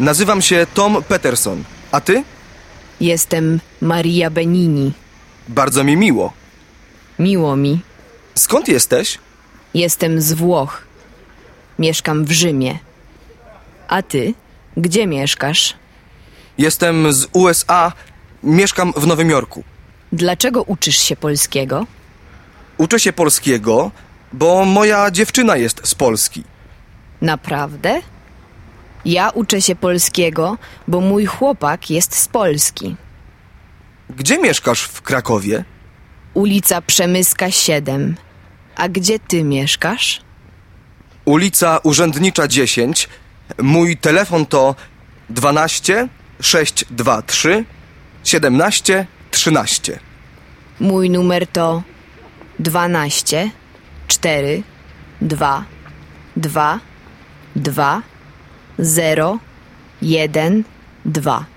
Nazywam się Tom Peterson. A ty? Jestem Maria Benini. Bardzo mi miło. Miło mi. Skąd jesteś? Jestem z Włoch. Mieszkam w Rzymie. A ty? Gdzie mieszkasz? Jestem z USA. Mieszkam w Nowym Jorku. Dlaczego uczysz się polskiego? Uczę się polskiego, bo moja dziewczyna jest z Polski. Naprawdę? Ja uczę się polskiego, bo mój chłopak jest z Polski. Gdzie mieszkasz w Krakowie? Ulica Przemyska 7. A gdzie ty mieszkasz? Ulica Urzędnicza 10. Mój telefon to 12 623 17 13. Mój numer to 12 4 2 2 2 0 1 2.